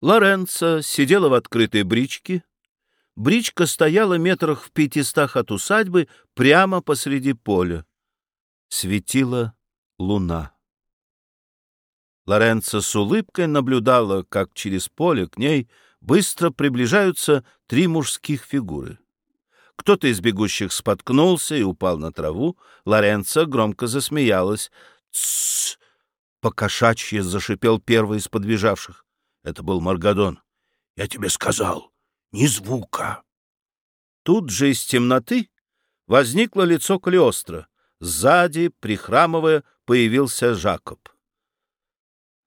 Лоренцо сидела в открытой бричке. Бричка стояла метрах в пятистах от усадьбы прямо посреди поля. Светила луна. Лоренцо с улыбкой наблюдала, как через поле к ней быстро приближаются три мужских фигуры. Кто-то из бегущих споткнулся и упал на траву. Лоренцо громко засмеялась. «Тссс!» — покошачье зашипел первый из подбежавших. Это был Маргадон. «Я тебе сказал, ни звука!» Тут же из темноты возникло лицо Калиостро. Сзади, прихрамывая, появился Жакоб.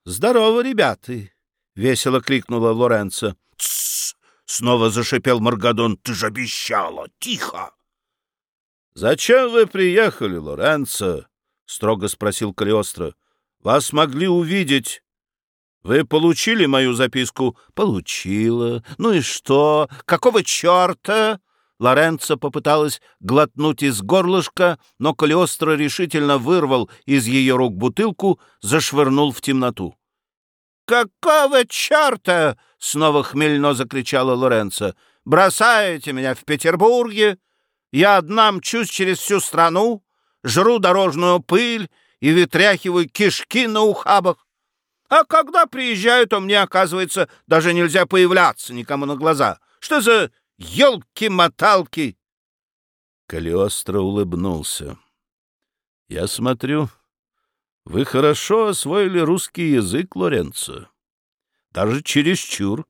«Здорово, ребята!» — весело крикнула Лоренцо. «Тссс!» — снова зашипел Маргадон. «Ты же обещала! Тихо!» «Зачем вы приехали, Лоренцо?» — строго спросил Калиостро. «Вас могли увидеть вы получили мою записку? Получила. Ну и что? Какого черта? Лоренцо попыталась глотнуть из горлышка, но Калиостро решительно вырвал из ее рук бутылку, зашвырнул в темноту. «Какого черта?» — снова хмельно закричала Лоренцо. «Бросаете меня в Петербурге? Я одна мчусь через всю страну, жру дорожную пыль и вытряхиваю кишки на ухабах. А когда приезжаю, то мне, оказывается, даже нельзя появляться никому на глаза. Что за елки-моталки?» Калиостро улыбнулся. «Я смотрю, вы хорошо освоили русский язык, Лоренцо. Даже чересчур.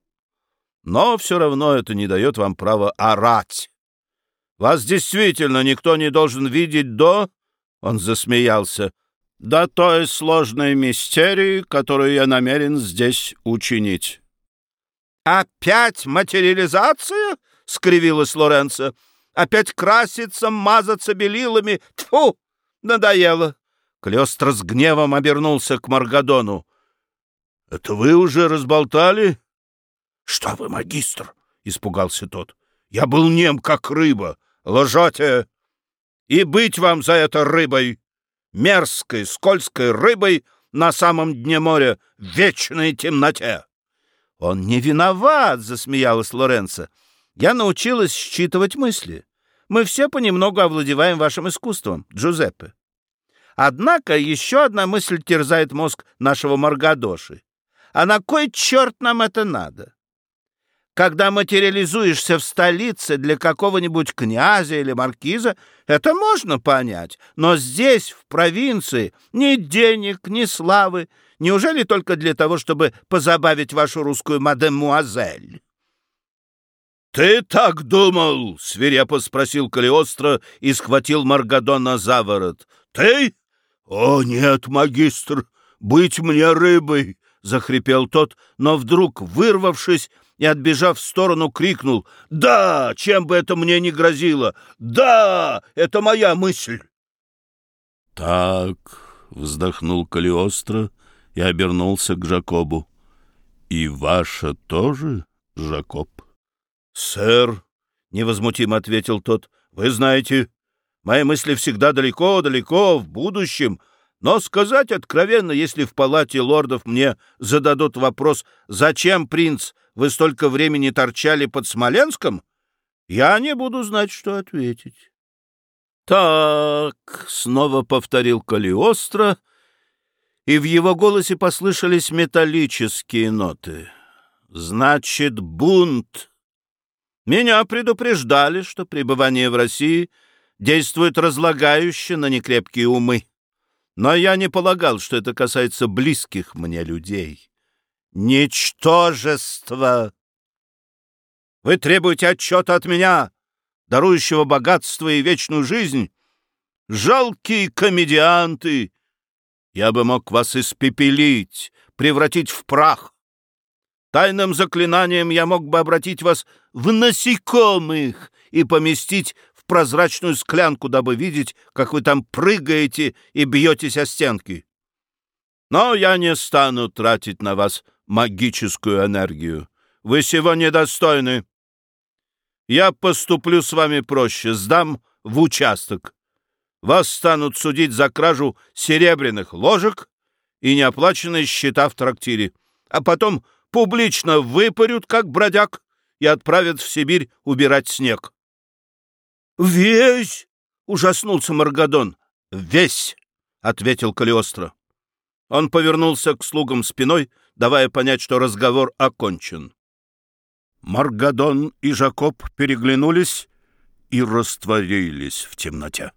Но все равно это не дает вам права орать. Вас действительно никто не должен видеть до...» Он засмеялся до той сложной мистерии, которую я намерен здесь учинить. — Опять материализация? — скривилась Лоренцо. — Опять краситься, мазаться белилами? Тьфу! Надоело! Клёстр с гневом обернулся к Маргадону. — Это вы уже разболтали? — Что вы, магистр? — испугался тот. — Я был нем, как рыба. Лжете! И быть вам за это рыбой! Мерзкой, скользкой рыбой на самом дне моря в вечной темноте. — Он не виноват, — засмеялась Лоренцо. — Я научилась считывать мысли. Мы все понемногу овладеваем вашим искусством, Джузеппе. Однако еще одна мысль терзает мозг нашего Маргадоши. А на кой черт нам это надо? Когда материализуешься в столице для какого-нибудь князя или маркиза, это можно понять. Но здесь, в провинции, ни денег, ни славы. Неужели только для того, чтобы позабавить вашу русскую мадемуазель? — Ты так думал? — свирепо спросил Калиостро и схватил Маргадона за ворот. — Ты? — О, нет, магистр, быть мне рыбой! — захрипел тот, но вдруг, вырвавшись, и, отбежав в сторону, крикнул «Да! Чем бы это мне не грозило! Да! Это моя мысль!» «Так», — вздохнул Калиостро и обернулся к Жакобу. «И ваша тоже, Жакоб?» «Сэр», — невозмутимо ответил тот, — «вы знаете, мои мысли всегда далеко-далеко в будущем, но сказать откровенно, если в палате лордов мне зададут вопрос, зачем принц вы столько времени торчали под Смоленском, я не буду знать, что ответить. «Так», — снова повторил Калиостро, и в его голосе послышались металлические ноты. «Значит, бунт. Меня предупреждали, что пребывание в России действует разлагающе на некрепкие умы, но я не полагал, что это касается близких мне людей». Ничтожество! Вы требуете отчета от меня, дарующего богатство и вечную жизнь? Жалкие комедианты! Я бы мог вас испепелить, превратить в прах. Тайным заклинанием я мог бы обратить вас в насекомых и поместить в прозрачную склянку, дабы видеть, как вы там прыгаете и бьетесь о стенки. Но я не стану тратить на вас магическую энергию. Вы сего недостойны. Я поступлю с вами проще, сдам в участок. Вас станут судить за кражу серебряных ложек и неоплаченные счета в трактире, а потом публично выпарют, как бродяг, и отправят в Сибирь убирать снег. «Весь!» — ужаснулся Маргадон. «Весь!» — ответил Калиостро. Он повернулся к слугам спиной, давая понять, что разговор окончен. Маргадон и Жакоб переглянулись и растворились в темноте.